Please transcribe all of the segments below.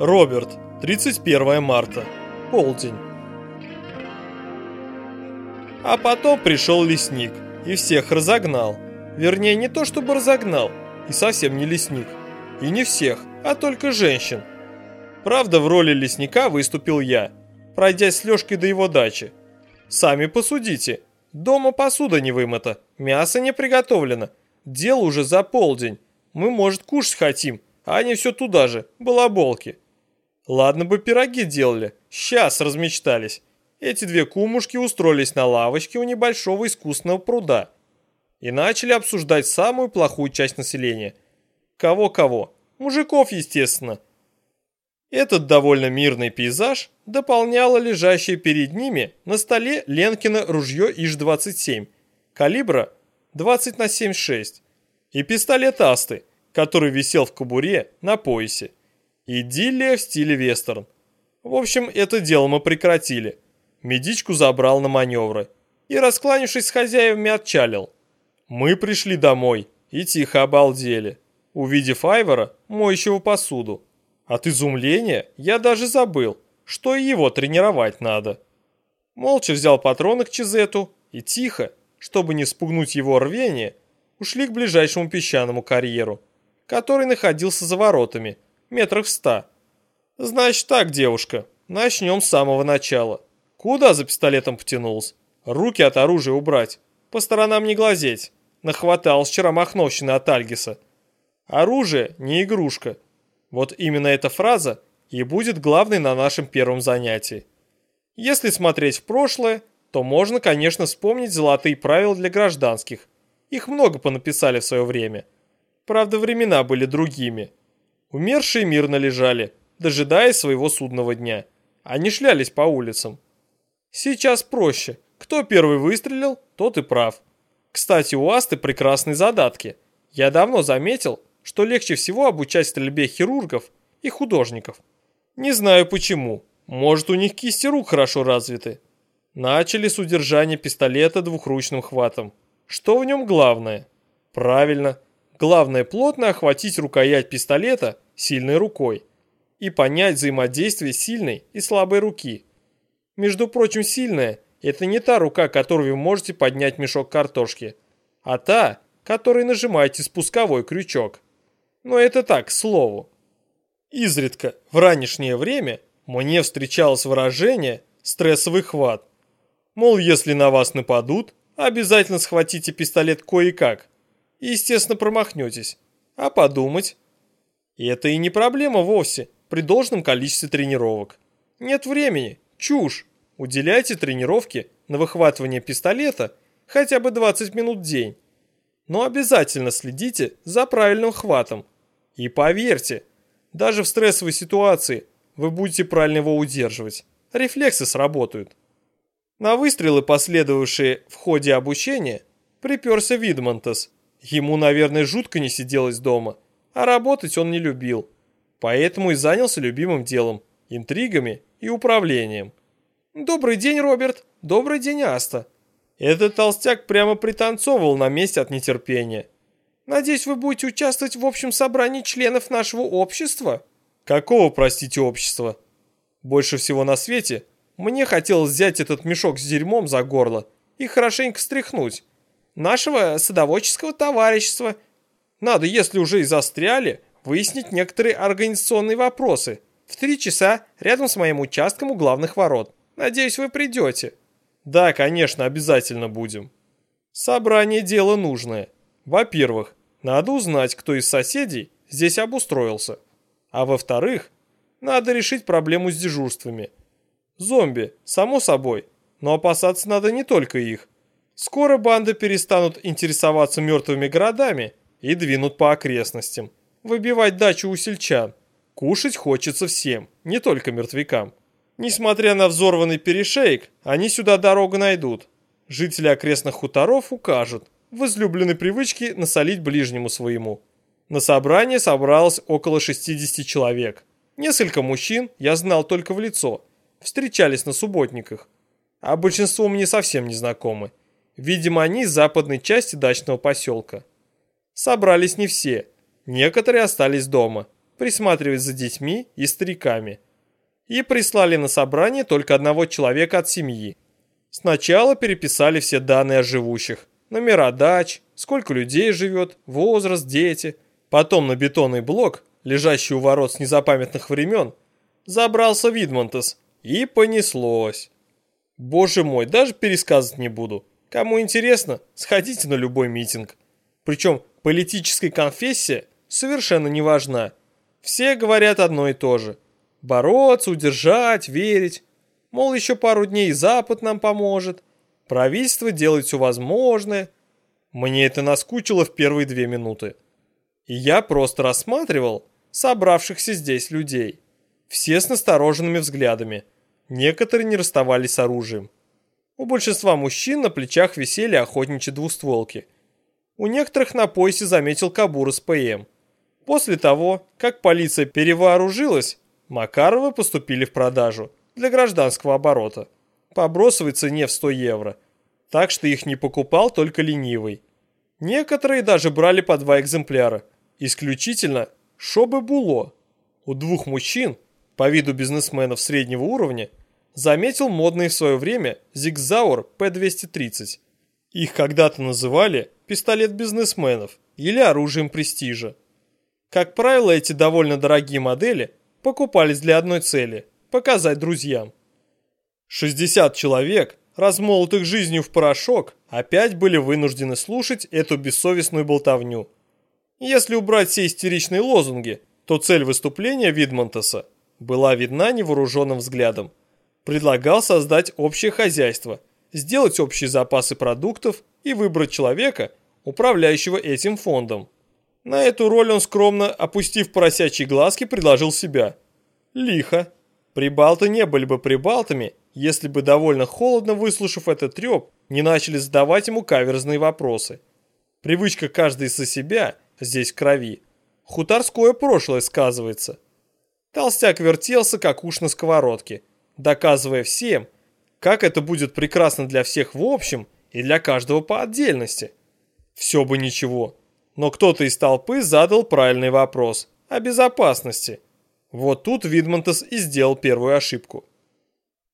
Роберт, 31 марта, полдень. А потом пришел лесник и всех разогнал. Вернее, не то чтобы разогнал, и совсем не лесник. И не всех, а только женщин. Правда, в роли лесника выступил я, пройдясь с Лёшкой до его дачи. Сами посудите. Дома посуда не вымыта, мясо не приготовлено. Дело уже за полдень. Мы, может, кушать хотим, а они все туда же, балаболки. Ладно бы пироги делали, сейчас размечтались. Эти две кумушки устроились на лавочке у небольшого искусственного пруда и начали обсуждать самую плохую часть населения. Кого-кого? Мужиков, естественно. Этот довольно мирный пейзаж дополняло лежащее перед ними на столе Ленкино ружье ИЖ-27, калибра 20 на 7,6 и пистолет Асты, который висел в кобуре на поясе. Идиллия в стиле вестерн. В общем, это дело мы прекратили. Медичку забрал на маневры. И, раскланившись с хозяевами, отчалил. Мы пришли домой и тихо обалдели, увидев Айвора, моющего посуду. От изумления я даже забыл, что и его тренировать надо. Молча взял патроны к Чизету и тихо, чтобы не спугнуть его рвение, ушли к ближайшему песчаному карьеру, который находился за воротами – метрах в ста. Значит так, девушка, начнем с самого начала. Куда за пистолетом потянулся? Руки от оружия убрать, по сторонам не глазеть. Нахватал вчера махновщины от Альгиса. Оружие не игрушка. Вот именно эта фраза и будет главной на нашем первом занятии. Если смотреть в прошлое, то можно, конечно, вспомнить золотые правила для гражданских. Их много понаписали в свое время. Правда, времена были другими. Умершие мирно лежали, дожидаясь своего судного дня. Они шлялись по улицам. Сейчас проще. Кто первый выстрелил, тот и прав. Кстати, у Асты прекрасные задатки. Я давно заметил, что легче всего обучать стрельбе хирургов и художников. Не знаю почему. Может, у них кисти рук хорошо развиты. Начали с удержания пистолета двухручным хватом. Что в нем главное? Правильно, Главное плотно охватить рукоять пистолета сильной рукой и понять взаимодействие сильной и слабой руки. Между прочим, сильная – это не та рука, которой вы можете поднять мешок картошки, а та, которой нажимаете спусковой крючок. Но это так, к слову. Изредка в ранешнее время мне встречалось выражение «стрессовый хват». Мол, если на вас нападут, обязательно схватите пистолет кое-как, естественно, промахнетесь. А подумать? И это и не проблема вовсе, при должном количестве тренировок. Нет времени, чушь. Уделяйте тренировке на выхватывание пистолета хотя бы 20 минут в день. Но обязательно следите за правильным хватом. И поверьте, даже в стрессовой ситуации вы будете правильно его удерживать. Рефлексы сработают. На выстрелы, последовавшие в ходе обучения, приперся Видмонтес Ему, наверное, жутко не сиделось дома, а работать он не любил. Поэтому и занялся любимым делом – интригами и управлением. «Добрый день, Роберт! Добрый день, Аста!» Этот толстяк прямо пританцовывал на месте от нетерпения. «Надеюсь, вы будете участвовать в общем собрании членов нашего общества?» «Какого, простите, общества?» Больше всего на свете мне хотелось взять этот мешок с дерьмом за горло и хорошенько встряхнуть, нашего садоводческого товарищества. Надо, если уже и застряли, выяснить некоторые организационные вопросы. В три часа рядом с моим участком у главных ворот. Надеюсь, вы придете. Да, конечно, обязательно будем. Собрание дело нужное. Во-первых, надо узнать, кто из соседей здесь обустроился. А во-вторых, надо решить проблему с дежурствами. Зомби, само собой, но опасаться надо не только их. Скоро банды перестанут интересоваться мертвыми городами и двинут по окрестностям. Выбивать дачу у сельчан. Кушать хочется всем, не только мертвякам. Несмотря на взорванный перешейк, они сюда дорогу найдут. Жители окрестных хуторов укажут в излюбленной привычке насолить ближнему своему. На собрание собралось около 60 человек. Несколько мужчин я знал только в лицо, встречались на субботниках, а большинство мне совсем не знакомы. Видимо, они из западной части дачного поселка. Собрались не все. Некоторые остались дома. присматривать за детьми и стариками. И прислали на собрание только одного человека от семьи. Сначала переписали все данные о живущих. Номера дач, сколько людей живет, возраст, дети. Потом на бетонный блок, лежащий у ворот с незапамятных времен, забрался Видмонтес. И понеслось. Боже мой, даже пересказывать не буду. Кому интересно, сходите на любой митинг. Причем политическая конфессия совершенно не важна. Все говорят одно и то же. Бороться, удержать, верить. Мол, еще пару дней Запад нам поможет. Правительство делает все возможное. Мне это наскучило в первые две минуты. И я просто рассматривал собравшихся здесь людей. Все с настороженными взглядами. Некоторые не расставались с оружием. У большинства мужчин на плечах висели охотничьи двустволки. У некоторых на поясе заметил кабур с ПМ. После того, как полиция перевооружилась, Макаровы поступили в продажу для гражданского оборота по бросовой цене в 100 евро, так что их не покупал только ленивый. Некоторые даже брали по два экземпляра, исключительно шобы було. У двух мужчин, по виду бизнесменов среднего уровня, заметил модный в свое время Зигзаур П-230. Их когда-то называли пистолет бизнесменов или оружием престижа. Как правило, эти довольно дорогие модели покупались для одной цели – показать друзьям. 60 человек, размолотых жизнью в порошок, опять были вынуждены слушать эту бессовестную болтовню. Если убрать все истеричные лозунги, то цель выступления Видмонтеса была видна невооруженным взглядом. Предлагал создать общее хозяйство, сделать общие запасы продуктов и выбрать человека, управляющего этим фондом. На эту роль он скромно, опустив поросячьи глазки, предложил себя. Лихо. Прибалты не были бы прибалтами, если бы довольно холодно выслушав этот треп, не начали задавать ему каверзные вопросы. Привычка каждый со себя здесь в крови. Хуторское прошлое сказывается. Толстяк вертелся, как уж на сковородке, доказывая всем, как это будет прекрасно для всех в общем и для каждого по отдельности. Все бы ничего, но кто-то из толпы задал правильный вопрос о безопасности. Вот тут Видмонтес и сделал первую ошибку.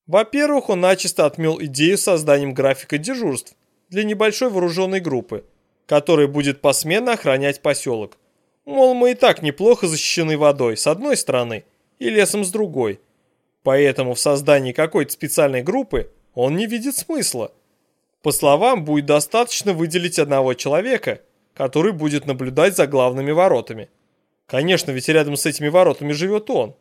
Во-первых, он начисто отмел идею созданием графика дежурств для небольшой вооруженной группы, которая будет посменно охранять поселок. Мол, мы и так неплохо защищены водой с одной стороны и лесом с другой. Поэтому в создании какой-то специальной группы он не видит смысла. По словам, будет достаточно выделить одного человека, который будет наблюдать за главными воротами. Конечно, ведь рядом с этими воротами живет он.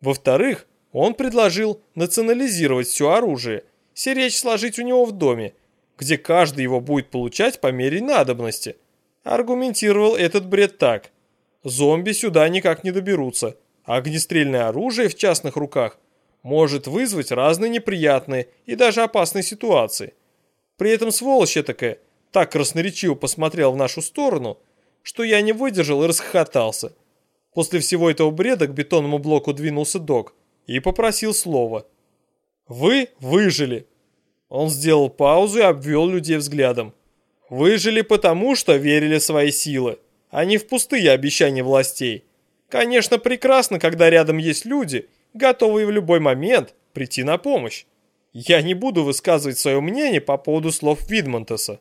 Во-вторых, он предложил национализировать все оружие, сиречь сложить у него в доме, где каждый его будет получать по мере надобности. Аргументировал этот бред так. Зомби сюда никак не доберутся, а огнестрельное оружие в частных руках может вызвать разные неприятные и даже опасные ситуации. При этом сволочь такая так красноречиво посмотрел в нашу сторону, что я не выдержал и расхохотался. После всего этого бреда к бетонному блоку двинулся док и попросил слова. «Вы выжили!» Он сделал паузу и обвел людей взглядом. «Выжили потому, что верили в свои силы, а не в пустые обещания властей. Конечно, прекрасно, когда рядом есть люди, готовые в любой момент прийти на помощь. Я не буду высказывать свое мнение по поводу слов Видмонтеса.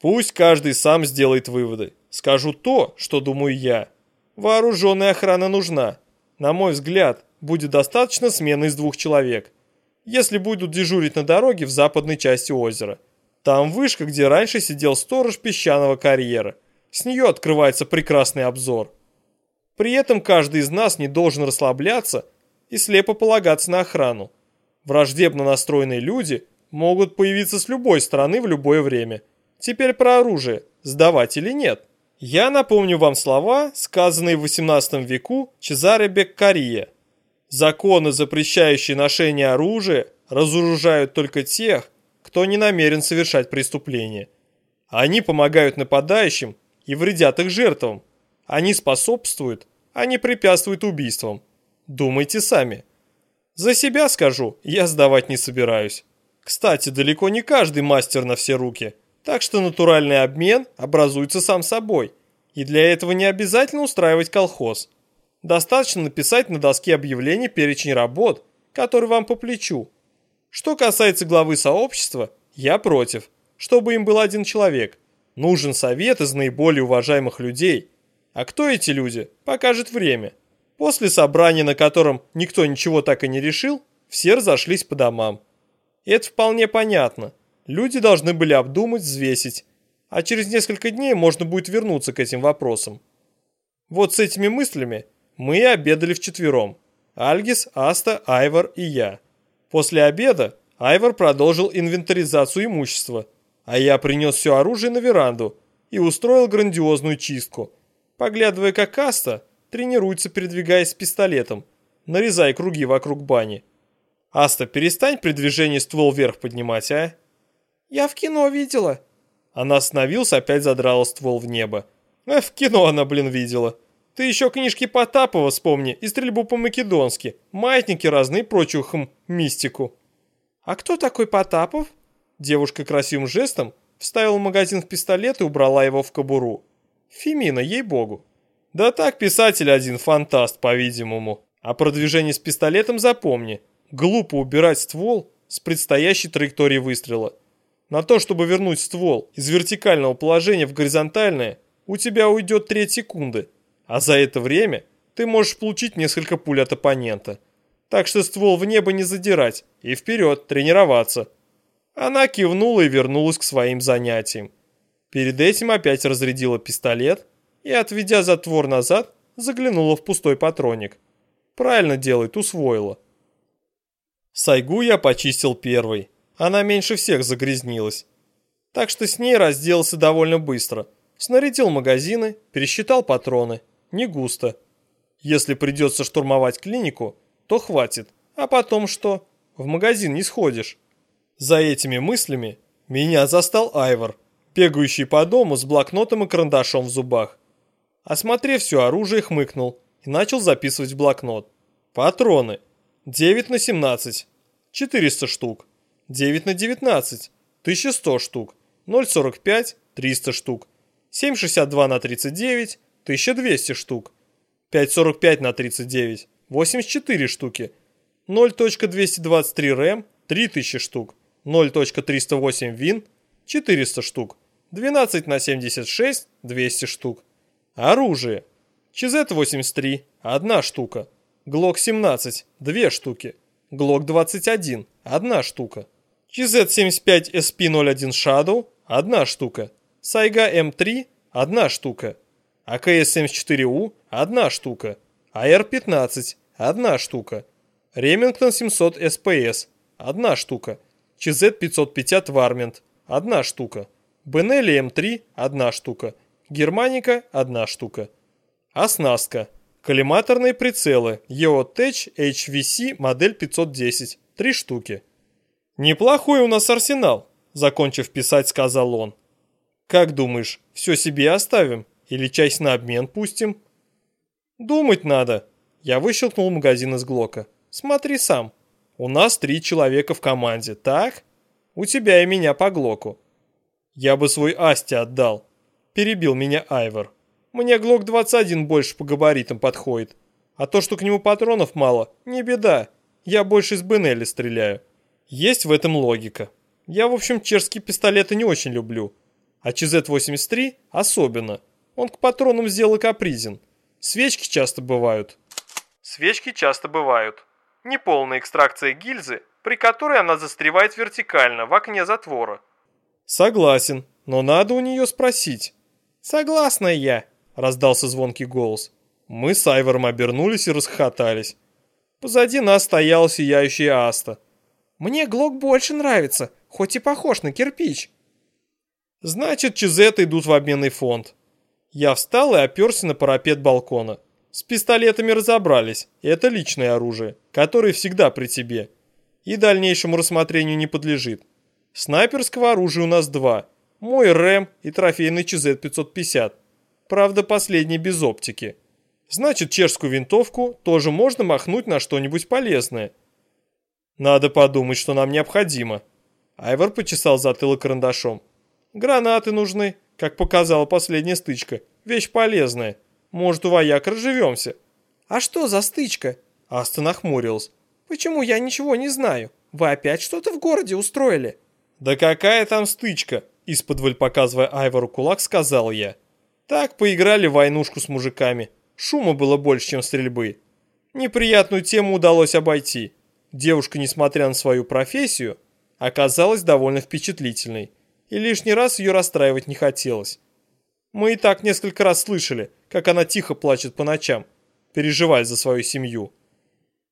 Пусть каждый сам сделает выводы. Скажу то, что думаю я. Вооруженная охрана нужна. На мой взгляд, будет достаточно смены из двух человек. Если будут дежурить на дороге в западной части озера. Там вышка, где раньше сидел сторож песчаного карьера. С нее открывается прекрасный обзор. При этом каждый из нас не должен расслабляться и слепо полагаться на охрану. Враждебно настроенные люди могут появиться с любой стороны в любое время – Теперь про оружие. Сдавать или нет? Я напомню вам слова, сказанные в 18 веку Чезаре Беккария. Законы, запрещающие ношение оружия, разоружают только тех, кто не намерен совершать преступление. Они помогают нападающим и вредят их жертвам. Они способствуют, а не препятствуют убийствам. Думайте сами. За себя скажу, я сдавать не собираюсь. Кстати, далеко не каждый мастер на все руки – так что натуральный обмен образуется сам собой, и для этого не обязательно устраивать колхоз. Достаточно написать на доске объявлений перечень работ, который вам по плечу. Что касается главы сообщества, я против, чтобы им был один человек. Нужен совет из наиболее уважаемых людей. А кто эти люди, покажет время. После собрания, на котором никто ничего так и не решил, все разошлись по домам. Это вполне понятно. Люди должны были обдумать, взвесить, а через несколько дней можно будет вернуться к этим вопросам. Вот с этими мыслями мы и обедали вчетвером. Альгис, Аста, Айвор и я. После обеда Айвор продолжил инвентаризацию имущества, а я принес все оружие на веранду и устроил грандиозную чистку, поглядывая, как Аста тренируется, передвигаясь с пистолетом, нарезая круги вокруг бани. «Аста, перестань при движении ствол вверх поднимать, а?» «Я в кино видела». Она остановилась, опять задрала ствол в небо. «А в кино она, блин, видела. Ты еще книжки Потапова вспомни и стрельбу по-македонски, маятники разные и прочую хм, мистику». «А кто такой Потапов?» Девушка красивым жестом вставила магазин в пистолет и убрала его в кобуру. Фемина, ей-богу. Да так, писатель один фантаст, по-видимому. А продвижение с пистолетом запомни. Глупо убирать ствол с предстоящей траектории выстрела. На то, чтобы вернуть ствол из вертикального положения в горизонтальное, у тебя уйдет треть секунды. А за это время ты можешь получить несколько пуль от оппонента. Так что ствол в небо не задирать и вперед тренироваться. Она кивнула и вернулась к своим занятиям. Перед этим опять разрядила пистолет и, отведя затвор назад, заглянула в пустой патроник. Правильно делает, усвоила. Сайгу я почистил первой. Она меньше всех загрязнилась. Так что с ней разделался довольно быстро. Снарядил магазины, пересчитал патроны. Не густо. Если придется штурмовать клинику, то хватит. А потом что? В магазин не сходишь. За этими мыслями меня застал Айвор, бегающий по дому с блокнотом и карандашом в зубах. Осмотрев все оружие, хмыкнул и начал записывать в блокнот. Патроны. 9 на 17. 400 штук. 9 на 19. 1100 штук. 0,45. 300 штук. 7,62 на 39. 1200 штук. 5,45 на 39. 84 штуки. 0.223 рэм. 3000 штук. 0.308 вин. 400 штук. 12 на 76. 200 штук. Оружие. ЧЗ-83 – одна штука. ГЛОК-17 – две штуки. ГЛОК-21 – одна штука. ЧЗ-75 SP-01 Shadow – одна штука. Сайга М3 – одна штука. АКС-74У – одна штука. АР-15 – одна штука. Ремингтон 700 СПС – одна штука. ЧЗ-550 Вармент – одна штука. Бенелли М3 – одна штука. Германика – одна штука. Оснастка. Коллиматорные прицелы EOTech HVC модель 510. Три штуки. «Неплохой у нас арсенал», – закончив писать, сказал он. «Как думаешь, все себе оставим? Или часть на обмен пустим?» «Думать надо». Я выщелкнул магазин из Глока. «Смотри сам. У нас три человека в команде, так? У тебя и меня по Глоку. Я бы свой Асти отдал, перебил меня Айвор. Мне ГЛОК-21 больше по габаритам подходит. А то, что к нему патронов мало, не беда. Я больше из Бенелли стреляю. Есть в этом логика. Я, в общем, чешские пистолеты не очень люблю. А ЧЗ-83 особенно. Он к патронам сделал капризен. Свечки часто бывают. Свечки часто бывают. Неполная экстракция гильзы, при которой она застревает вертикально в окне затвора. Согласен, но надо у нее спросить. Согласна я, раздался звонкий голос. Мы с Айвором обернулись и расхохотались. Позади нас стоял сияющий Аста. Мне Глок больше нравится, хоть и похож на кирпич. Значит, Чизеты идут в обменный фонд. Я встал и оперся на парапет балкона. С пистолетами разобрались, это личное оружие, которое всегда при тебе. И дальнейшему рассмотрению не подлежит. Снайперского оружия у нас два. Мой РЭМ и трофейный ЧЗ-550. Правда, последний без оптики. Значит, чешскую винтовку тоже можно махнуть на что-нибудь полезное. Надо подумать, что нам необходимо. Айвор почесал затылок карандашом. Гранаты нужны, как показала последняя стычка. Вещь полезная. Может, у вояк разживемся. А что за стычка? Аста нахмурилась. Почему я ничего не знаю? Вы опять что-то в городе устроили? Да какая там стычка? Из-под показывая Айвору кулак, сказал я. Так поиграли в войнушку с мужиками. Шума было больше, чем стрельбы. Неприятную тему удалось обойти. Девушка, несмотря на свою профессию, оказалась довольно впечатлительной. И лишний раз ее расстраивать не хотелось. Мы и так несколько раз слышали, как она тихо плачет по ночам, переживая за свою семью.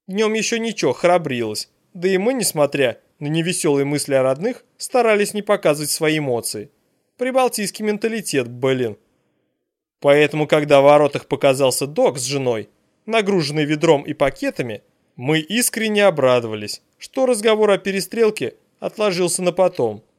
Днем еще ничего, храбрилась. Да и мы, несмотря на невеселые мысли о родных, старались не показывать свои эмоции. Прибалтийский менталитет, блин. Поэтому, когда в воротах показался док с женой, нагруженный ведром и пакетами, мы искренне обрадовались, что разговор о перестрелке отложился на потом –